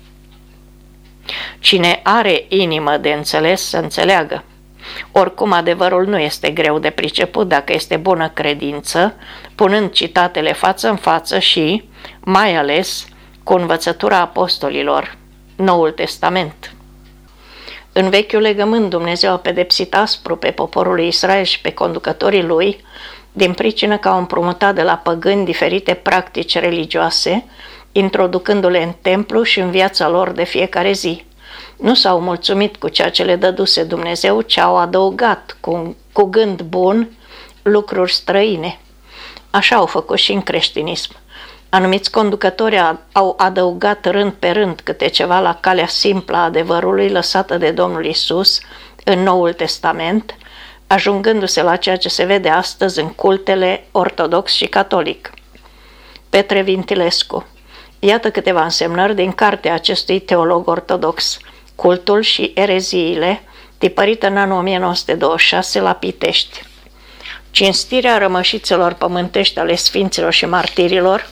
Cine are inimă de înțeles să înțeleagă. Oricum, adevărul nu este greu de priceput dacă este bună credință, punând citatele față în față și, mai ales, cu învățătura apostolilor, Noul Testament. În vechiul legământ Dumnezeu a pedepsit aspru pe poporul Israel și pe conducătorii lui, din pricină că au împrumutat de la păgâni diferite practici religioase, introducându-le în templu și în viața lor de fiecare zi. Nu s-au mulțumit cu ceea ce le dăduse Dumnezeu, ci au adăugat cu, cu gând bun lucruri străine. Așa au făcut și în creștinism. Anumiți conducători au adăugat rând pe rând câte ceva la calea simplă a adevărului lăsată de Domnul Isus în Noul Testament, ajungându-se la ceea ce se vede astăzi în cultele ortodox și catolic. Petre Vintilescu Iată câteva însemnări din cartea acestui teolog ortodox, Cultul și ereziile, tipărită în anul 1926 la Pitești. Cinstirea rămășițelor pământești ale sfinților și martirilor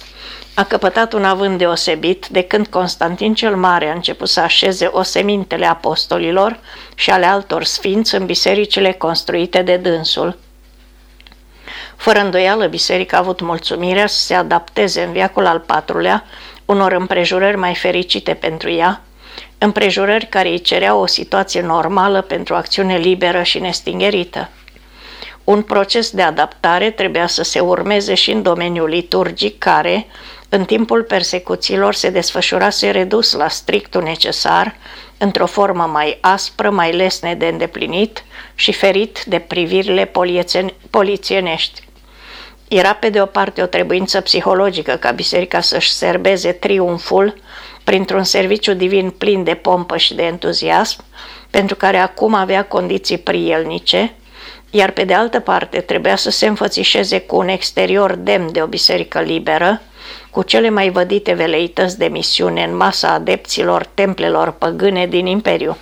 a căpătat un avânt deosebit de când Constantin cel Mare a început să așeze osemintele apostolilor și ale altor sfinți în bisericile construite de dânsul. Fără îndoială, biserica a avut mulțumirea să se adapteze în viacul al patrulea unor împrejurări mai fericite pentru ea, împrejurări care îi cereau o situație normală pentru acțiune liberă și nestingerită. Un proces de adaptare trebuia să se urmeze și în domeniul liturgic care, în timpul persecuțiilor, se desfășurase redus la strictul necesar, într-o formă mai aspră, mai lesne de îndeplinit și ferit de privirile polițienești. Era pe de o parte o trebuință psihologică ca biserica să-și serbeze triumful printr-un serviciu divin plin de pompă și de entuziasm, pentru care acum avea condiții prielnice, iar pe de altă parte trebuia să se înfățișeze cu un exterior demn de o biserică liberă, cu cele mai vădite veleități de misiune în masa adepților templelor păgâne din Imperiu.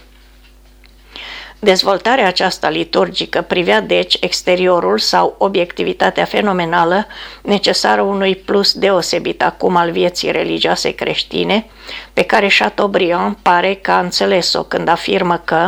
Dezvoltarea aceasta liturgică privea deci exteriorul sau obiectivitatea fenomenală necesară unui plus deosebit acum al vieții religioase creștine, pe care Chateaubriand pare că a înțeles-o când afirmă că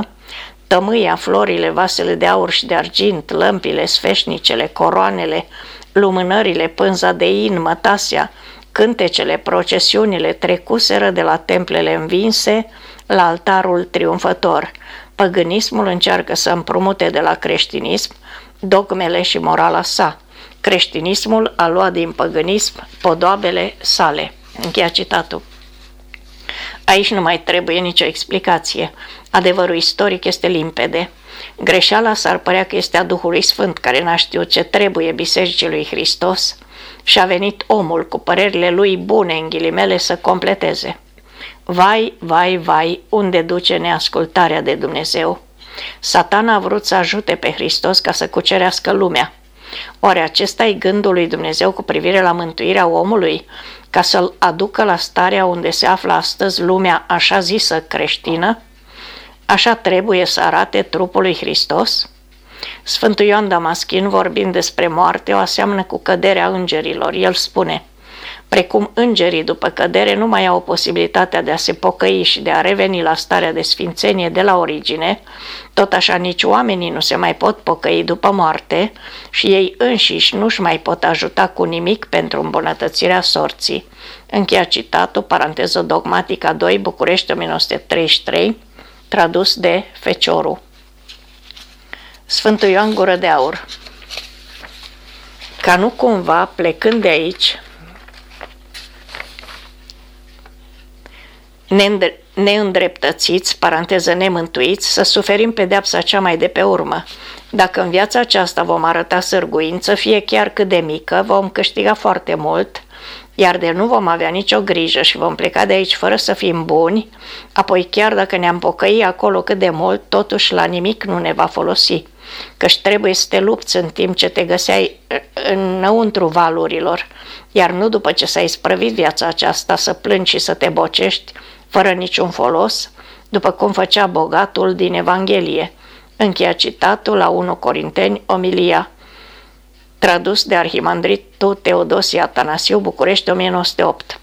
tămâia, florile, vasele de aur și de argint, lămpile, sfeșnicele, coroanele, lumânările, pânza de in, mătasea, cântecele, procesiunile trecuseră de la templele învinse la altarul triumfător, Păgânismul încearcă să împrumute de la creștinism dogmele și morala sa. Creștinismul a luat din păgânism podoabele sale. Încheia citatul. Aici nu mai trebuie nicio explicație. Adevărul istoric este limpede. Greșeala s-ar părea că este a Duhului Sfânt care n-a știut ce trebuie Bisericii lui Hristos și a venit omul cu părerile lui bune în ghilimele să completeze. Vai, vai, vai, unde duce neascultarea de Dumnezeu? Satana a vrut să ajute pe Hristos ca să cucerească lumea. Oare acesta e gândul lui Dumnezeu cu privire la mântuirea omului, ca să-l aducă la starea unde se află astăzi lumea așa zisă creștină? Așa trebuie să arate trupul lui Hristos? Sfântul Ioan Damaschin, vorbind despre moarte, o aseamnă cu căderea îngerilor. El spune – Precum îngerii după cădere nu mai au posibilitatea de a se pocăi și de a reveni la starea de sfințenie de la origine, tot așa nici oamenii nu se mai pot pocăi după moarte și ei înșiși nu-și mai pot ajuta cu nimic pentru îmbunătățirea sorții. Încheia citatul, paranteză dogmatica 2, București 1933, tradus de Fecioru. Sfântul Ioan Gură de Aur Ca nu cumva, plecând de aici, neîndreptățiți, paranteză nemântuiți, să suferim pedeapsa cea mai de pe urmă. Dacă în viața aceasta vom arăta sârguință, fie chiar cât de mică, vom câștiga foarte mult, iar de nu vom avea nicio grijă și vom pleca de aici fără să fim buni, apoi chiar dacă ne-am pocăi acolo cât de mult, totuși la nimic nu ne va folosi, căci trebuie să te lupți în timp ce te găseai înăuntru valurilor, iar nu după ce s-ai sprăvit viața aceasta să plângi și să te bocești, fără niciun folos, după cum făcea bogatul din Evanghelie. Încheia citatul la 1 Corinteni, Omilia, tradus de arhimandritul Teodosie Atanasiu, București, 1908.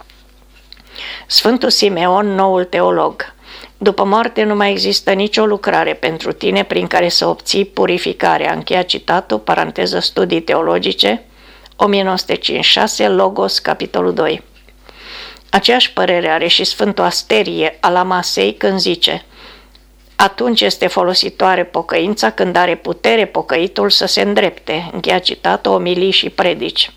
Sfântul Simeon, noul teolog. După moarte nu mai există nicio lucrare pentru tine prin care să obții purificarea. Încheia citatul, paranteză studii teologice, 1956, Logos, capitolul 2. Aceeași părere are și Sfântul Asterie ala Masei când zice Atunci este folositoare pocăința când are putere pocăitul să se îndrepte. Încheia citatul, omilii și predici.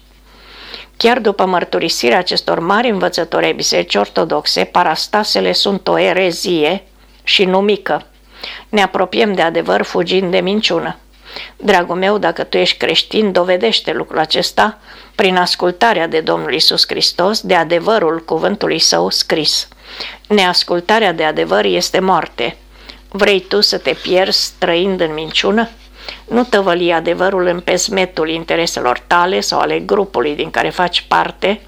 Chiar după mărturisirea acestor mari învățători ai Bisericii Ortodoxe, parastasele sunt o erezie și nu mică. Ne apropiem de adevăr fugind de minciună. Dragul meu, dacă tu ești creștin, dovedește lucrul acesta prin ascultarea de Domnul Isus Hristos, de adevărul cuvântului său scris. Neascultarea de adevăr este moarte. Vrei tu să te pierzi trăind în minciună? Nu tăvăli adevărul în pesmetul intereselor tale sau ale grupului din care faci parte,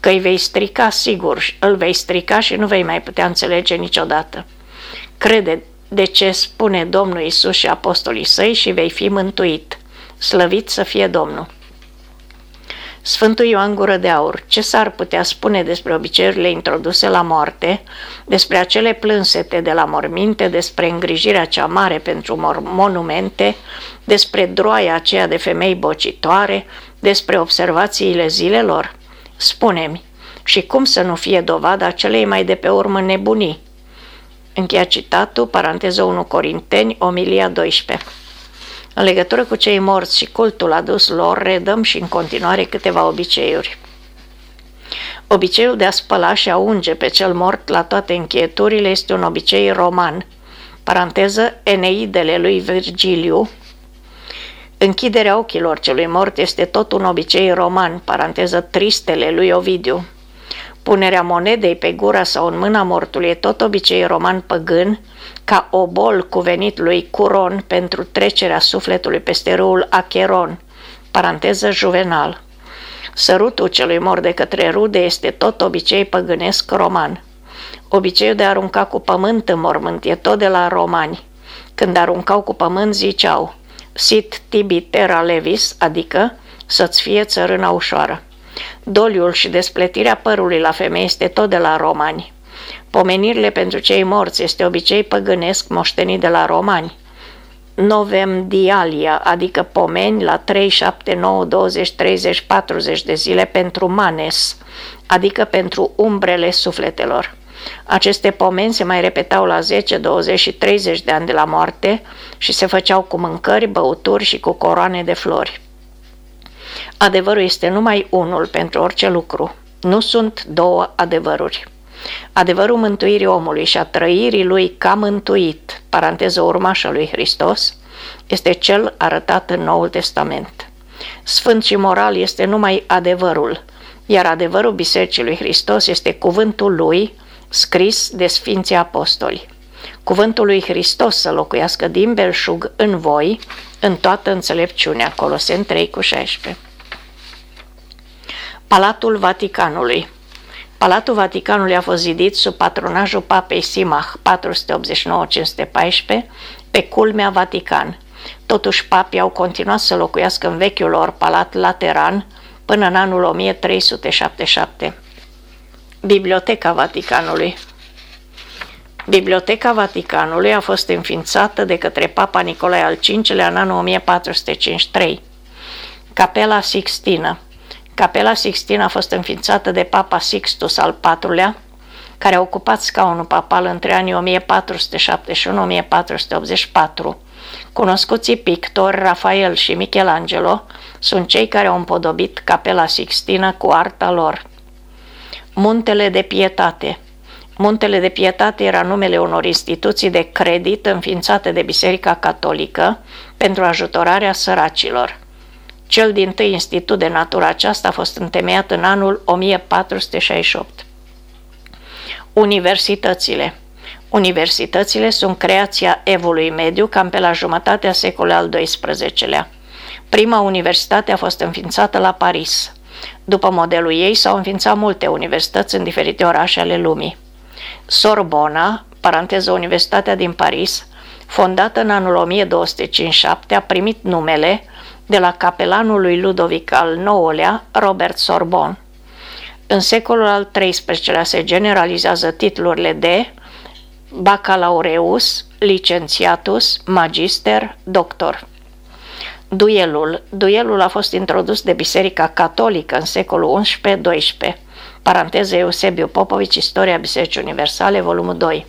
că îi vei strica sigur, îl vei strica și nu vei mai putea înțelege niciodată. Crede de ce spune Domnul Isus și apostolii săi și vei fi mântuit. Slăvit să fie Domnul! Sfântul Ioan Gură de Aur, ce s-ar putea spune despre obiceiurile introduse la moarte, despre acele plânsete de la morminte, despre îngrijirea cea mare pentru monumente, despre droaia aceea de femei bocitoare, despre observațiile zilelor? Spune-mi, și cum să nu fie dovada celei mai de pe urmă nebunii? Încheia citatul, paranteză 1 Corinteni, omilia 12. În legătură cu cei morți și cultul adus lor, redăm și în continuare câteva obiceiuri. Obiceiul de a spăla și a unge pe cel mort la toate încheieturile este un obicei roman. Paranteză, Eneidele lui Virgiliu. Închiderea ochilor celui mort este tot un obicei roman, paranteză, Tristele lui Ovidiu. Punerea monedei pe gura sau în mâna mortului e tot obicei roman păgân, ca obol cuvenit lui Curon pentru trecerea sufletului peste râul Acheron, paranteză juvenal. Sărutul celui mor de către rude este tot obicei păgânesc roman. Obiceiul de a arunca cu pământ în mormânt e tot de la romani. Când aruncau cu pământ ziceau, sit tibi terra levis, adică să-ți fie țărâna ușoară. Doliul și despletirea părului la femei este tot de la romani. Pomenirile pentru cei morți este obicei păgânesc moștenit de la romani. Novem dialia, adică pomeni la 3, 7, 9, 20, 30, 40 de zile pentru manes, adică pentru umbrele sufletelor. Aceste pomeni se mai repetau la 10, 20 și 30 de ani de la moarte și se făceau cu mâncări, băuturi și cu coroane de flori. Adevărul este numai unul pentru orice lucru. Nu sunt două adevăruri. Adevărul mântuirii omului și a trăirii lui ca mântuit, paranteză urmașa lui Hristos, este cel arătat în Noul Testament. Sfânt și moral este numai adevărul, iar adevărul Bisericii lui Hristos este cuvântul lui scris de Sfinții Apostoli. Cuvântul lui Hristos să locuiască din belșug în voi, în toată înțelepciunea. Coloseni 3 cu 16. Palatul Vaticanului Palatul Vaticanului a fost zidit sub patronajul papei Simach 489-514 pe culmea Vatican. Totuși papii au continuat să locuiască în vechiul lor palat lateran până în anul 1377. Biblioteca Vaticanului Biblioteca Vaticanului a fost înființată de către Papa Nicolae al V-lea în anul 1453. Capela Sixtină Capela Sixtina a fost înființată de Papa Sixtus al IV-lea, care a ocupat scaunul papal între anii 1471-1484. Cunoscuții pictori Rafael și Michelangelo sunt cei care au împodobit Capela Sixtina cu arta lor. Muntele de Pietate Muntele de Pietate era numele unor instituții de credit înființate de Biserica Catolică pentru ajutorarea săracilor. Cel din tâi institut de natură aceasta a fost întemeiat în anul 1468. Universitățile Universitățile sunt creația evului mediu cam pe la jumătatea secolului al XII-lea. Prima universitate a fost înființată la Paris. După modelul ei s-au înființat multe universități în diferite orașe ale lumii. Sorbona, paranteză Universitatea din Paris, fondată în anul 1257, a primit numele de la capelanul lui Ludovic al IX-lea, Robert Sorbon. În secolul al XIII-lea se generalizează titlurile de bacalaureus, licențiatus, magister, doctor. Duelul. Duelul a fost introdus de Biserica Catolică în secolul XI-XII. Paranteză Eusebiu Popovici, Istoria Bisericii Universale, volumul 2.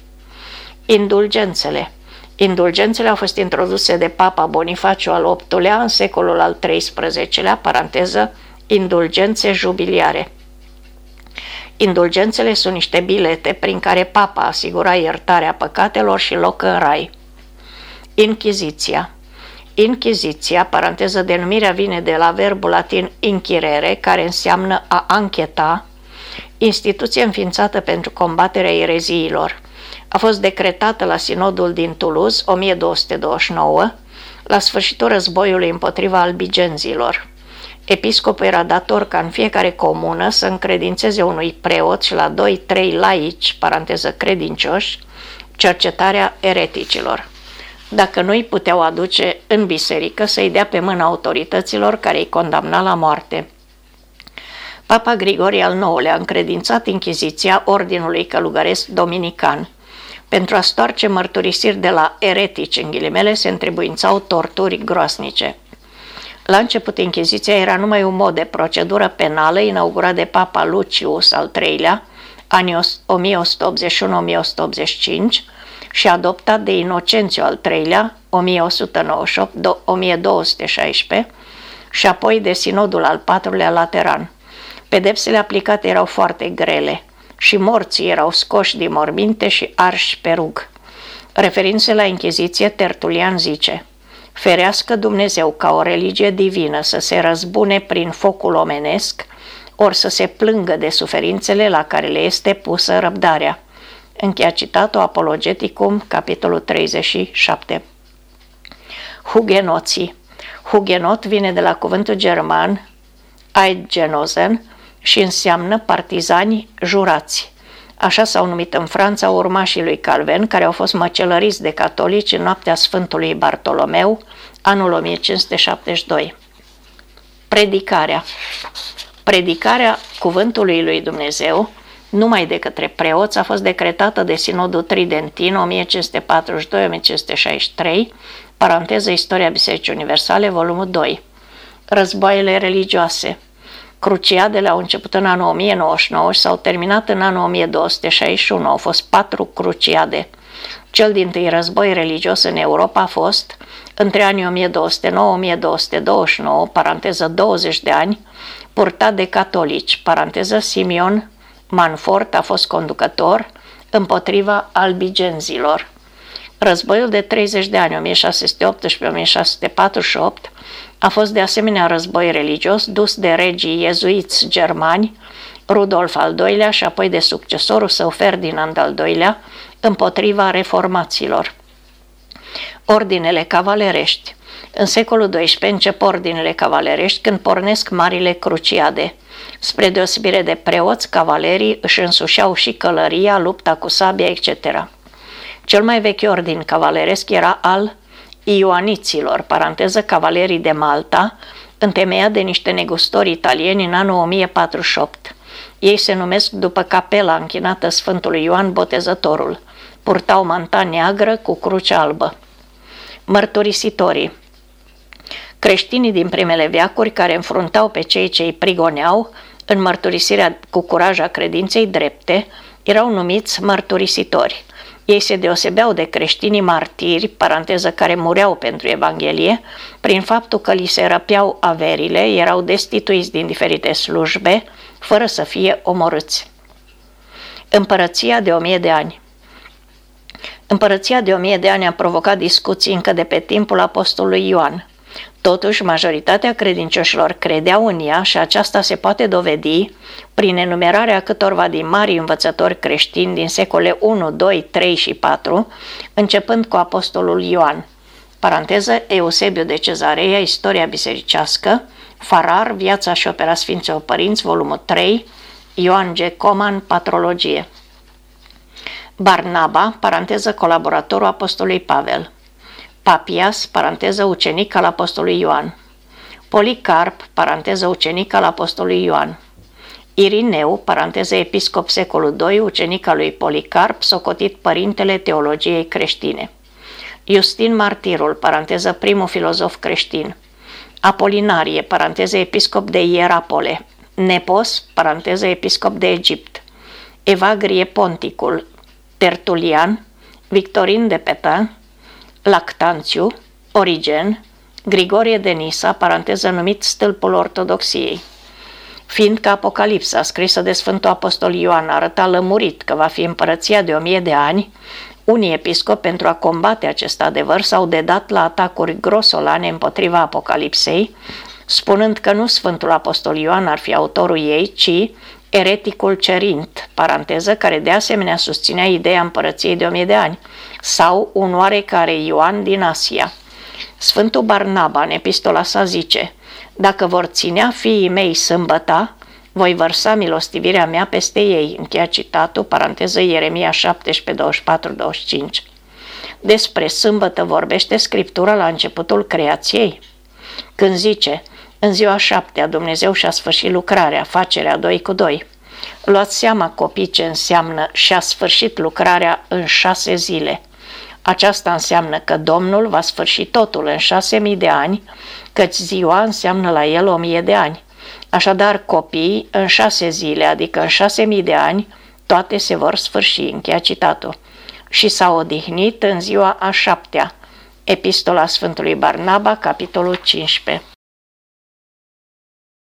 Indulgențele. Indulgențele au fost introduse de Papa Bonifaciu al VIII-lea în secolul al XIII-lea, paranteză, indulgențe jubiliare. Indulgențele sunt niște bilete prin care papa asigura iertarea păcatelor și loc în rai. Inchiziția Inchiziția, paranteză denumirea vine de la verbul latin inchirere, care înseamnă a ancheta, instituție înființată pentru combaterea ereziilor. A fost decretată la sinodul din Toulouse 1229, la sfârșitul războiului împotriva albigenzilor. Episcopul era dator ca în fiecare comună să încredințeze unui preot și la 2-3 laici, paranteză credincioși, cercetarea ereticilor. Dacă nu îi puteau aduce în biserică, să-i dea pe mâna autorităților care îi condamna la moarte. Papa Grigorie al IX-lea a încredințat Inchiziția Ordinului Călugăresc Dominican. Pentru a stoarce mărturisiri de la eretici, în ghilimele, se întrebuințau torturi groasnice. La început, Inchiziția era numai un mod de procedură penală inaugurat de Papa Lucius al III-lea, anii 1181-1185, și adoptat de Inocențiu al III-lea, 1198-1216, și apoi de Sinodul al IV-lea Lateran. Pedepsele aplicate erau foarte grele și morții erau scoși din morminte și arși pe rug. Referindu-se la Inchiziție, Tertulian zice – Ferească Dumnezeu ca o religie divină să se răzbune prin focul omenesc, ori să se plângă de suferințele la care le este pusă răbdarea. Încheia citatul Apologeticum, capitolul 37. Hugenoții Hugenot vine de la cuvântul german Eidgenosen și înseamnă partizani jurați. Așa s-au numit în Franța urmașii lui Calvin, care au fost măcelăriți de catolici în noaptea Sfântului Bartolomeu, anul 1572. Predicarea Predicarea cuvântului lui Dumnezeu, numai de către preoți, a fost decretată de Sinodul Tridentin 1542-1563, paranteză Istoria Bisericii Universale, volumul 2. Războaiele religioase – Cruciadele au început în anul 1099 și s-au terminat în anul 1261. Au fost patru cruciade. Cel din tâi război religios în Europa a fost între anii 1209-1229, paranteză 20 de ani, purtat de catolici, paranteză Simeon Manfort a fost conducător împotriva albigenzilor. Războiul de 30 de ani, 1618-1648, a fost de asemenea război religios dus de regii iezuiți germani, Rudolf al II-lea și apoi de succesorul său Ferdinand al II-lea, împotriva reformaților. Ordinele cavalerești În secolul XII încep ordinele cavalerești când pornesc marile cruciade. Spre deosebire de preoți, cavalerii își însușeau și călăria, lupta cu sabia, etc. Cel mai vechi ordin cavaleresc era al Ioaniților, paranteză cavalerii de Malta, întemeiat de niște negustori italieni în anul 1048. Ei se numesc după capela închinată Sfântului Ioan Botezătorul. Purtau manta neagră cu cruce albă. Mărturisitorii Creștinii din primele veacuri care înfruntau pe cei ce îi prigoneau în mărturisirea cu curaj a credinței drepte erau numiți mărturisitori – ei se deosebeau de creștinii martiri, paranteză care mureau pentru Evanghelie, prin faptul că li se răpeau averile, erau destituiți din diferite slujbe, fără să fie omorâți. Împărăția de o mie de ani Împărăția de o mie de ani a provocat discuții încă de pe timpul apostolului Ioan. Totuși, majoritatea credincioșilor credeau în ea și aceasta se poate dovedi prin enumerarea câtorva din mari învățători creștini din secole 1, 2, 3 și 4, începând cu apostolul Ioan. Paranteză, Eusebiu de Cezarea, Istoria bisericească, Farar, Viața și opera Sfinților Părinți, volumul 3, Ioan G. Coman, Patrologie. Barnaba, paranteză colaboratorul apostolului Pavel. Papias, paranteză ucenic al apostolului Ioan. Policarp, paranteză ucenic al apostolului Ioan. Irineu, paranteză episcop secolul II, ucenic al lui Policarp, socotit părintele teologiei creștine. Justin Martirul, paranteză primul filozof creștin. Apolinarie, paranteză episcop de Ierapole. Nepos, paranteză episcop de Egipt. Evagrie Ponticul, Tertulian, Victorin de Petain, Lactanțiu, Origen, Grigorie de Nisa, paranteză numit stâlpul ortodoxiei. Fiindcă Apocalipsa, scrisă de Sfântul Apostol Ioan, arăta lămurit că va fi împărăția de o mie de ani, unii episcopi, pentru a combate acest adevăr, s-au dedat la atacuri grosolane împotriva Apocalipsei, spunând că nu Sfântul Apostol Ioan ar fi autorul ei, ci ereticul Cerint, paranteză, care de asemenea susținea ideea împărăției de o mie de ani, sau un oarecare Ioan din Asia. Sfântul Barnaba, în epistola sa, zice, Dacă vor ținea fiii mei sâmbăta, voi vărsa milostivirea mea peste ei. Încheia citatul, paranteză Ieremia 17, 24, 25. Despre sâmbătă vorbește Scriptura la începutul creației. Când zice, în ziua șaptea Dumnezeu și-a sfârșit lucrarea, facerea doi cu doi. Luați seama copii ce înseamnă și-a sfârșit lucrarea în șase zile. Aceasta înseamnă că Domnul va sfârși totul în șase mii de ani, căci ziua înseamnă la el o mie de ani. Așadar, copiii, în șase zile, adică în șase mii de ani, toate se vor sfârși, încheia citatul. Și s-a odihnit în ziua a șaptea. Epistola Sfântului Barnaba, capitolul 15